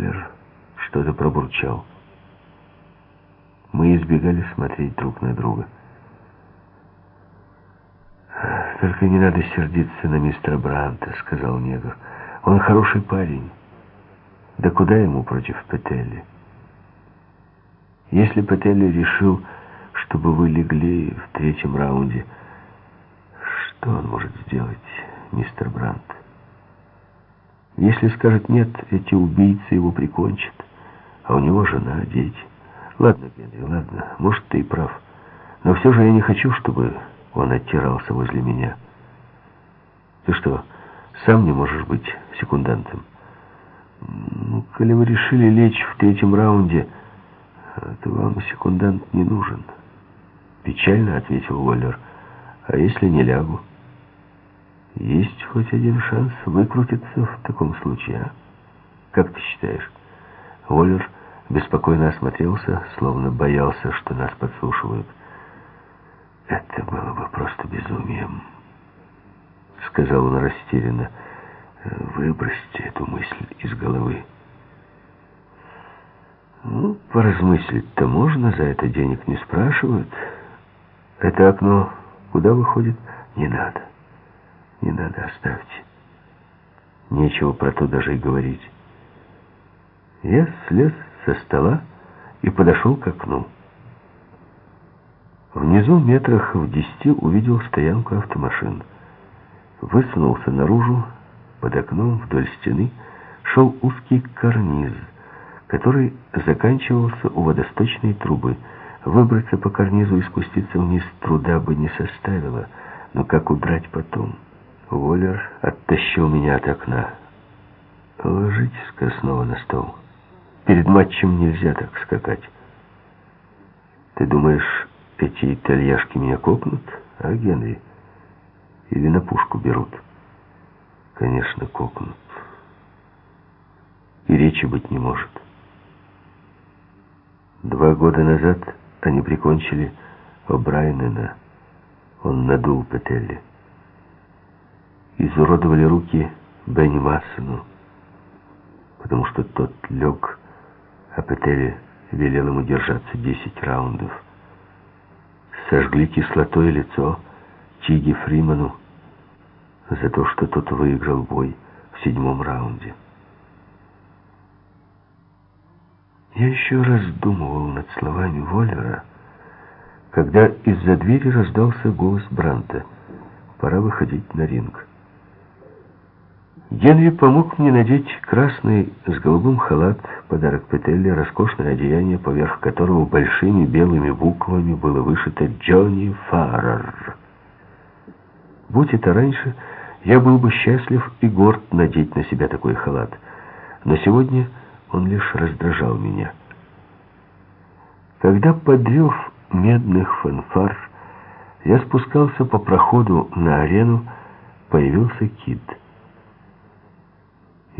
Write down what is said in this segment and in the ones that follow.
Воллер что-то пробурчал. Мы избегали смотреть друг на друга. «Только не надо сердиться на мистера Бранта», — сказал негр. «Он хороший парень. Да куда ему против Петелли? Если Петелли решил, чтобы вы легли в третьем раунде, что он может сделать, мистер Брант? Если скажет «нет», эти убийцы его прикончат, а у него жена, дети. Ладно, Генри, ладно, может, ты и прав. Но все же я не хочу, чтобы он оттирался возле меня. Ты что, сам не можешь быть секундантом? Ну, коли вы решили лечь в третьем раунде, то вам секундант не нужен. Печально ответил Уоллер. А если не лягу? Есть хоть один шанс выкрутиться в таком случае, а? Как ты считаешь? Уоллер беспокойно осмотрелся, словно боялся, что нас подслушивают. «Это было бы просто безумием», — сказал он растерянно. «Выбросьте эту мысль из головы». «Ну, поразмыслить-то можно, за это денег не спрашивают. Это окно куда выходит? Не надо. Не надо, оставьте. Нечего про то даже и говорить». Я слез со стола и подошел к окну. Внизу метрах в десяти увидел стоянку автомашин. Высунулся наружу, под окном, вдоль стены, шел узкий карниз, который заканчивался у водосточной трубы. Выбраться по карнизу и спуститься вниз труда бы не составило, но как удрать потом? Воллер оттащил меня от окна. «Ложитесь-ка снова на стол. Перед матчем нельзя так скакать. Ты думаешь, эти итальяшки меня копнут, а, Генри? Или на пушку берут? Конечно, копнут. И речи быть не может. Два года назад они прикончили О'Брайнена. Он надул Петелли. Изуродовали руки Бенни Массону, потому что тот лег, а Петелли велел ему держаться десять раундов сожгли кислотой лицо Тиги Фриману за то, что тот выиграл бой в седьмом раунде. Я еще раз думал над словами Воллера, когда из-за двери раздался голос Бранта. Пора выходить на ринг. Генри помог мне надеть красный с голубым халат, подарок Петелли, роскошное одеяние, поверх которого большими белыми буквами было вышито «Джонни Фаррер». Будь это раньше, я был бы счастлив и горд надеть на себя такой халат, но сегодня он лишь раздражал меня. Когда подрев медных фанфар, я спускался по проходу на арену, появился Кит.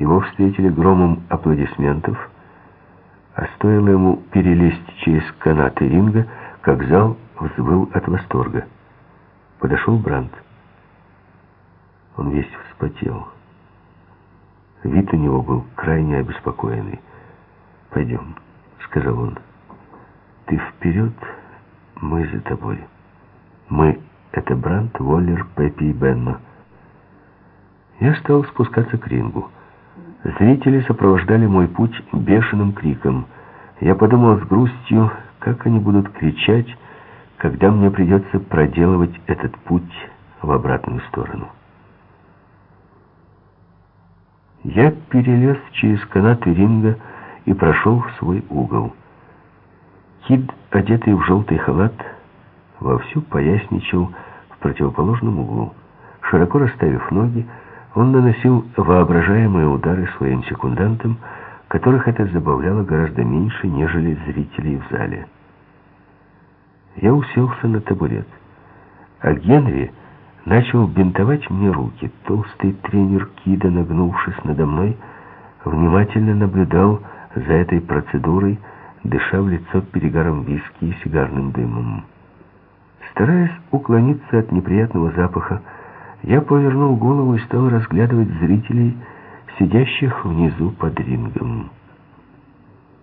Его встретили громом аплодисментов, а стоило ему перелезть через канаты ринга, как зал взвыл от восторга. Подошел Брандт. Он весь вспотел. Вид у него был крайне обеспокоенный. «Пойдем», — сказал он. «Ты вперед, мы за тобой. Мы — это Брандт, Воллер, Пеппи и Бенно». Я стал спускаться к рингу. Зрители сопровождали мой путь бешеным криком. Я подумал с грустью, как они будут кричать, когда мне придется проделывать этот путь в обратную сторону. Я перелез через канаты ринга и прошел в свой угол. Кид, одетый в желтый халат, вовсю поясничал в противоположном углу. Широко расставив ноги, он наносил воображаемые удары своим секундантам, которых это забавляло гораздо меньше, нежели зрителей в зале. Я уселся на табурет, а Генри начал бинтовать мне руки. Толстый тренер Кида, нагнувшись надо мной, внимательно наблюдал за этой процедурой, дыша в лицо перегаром виски и сигарным дымом. Стараясь уклониться от неприятного запаха, я повернул голову и стал разглядывать зрителей, сидящих внизу под рингом.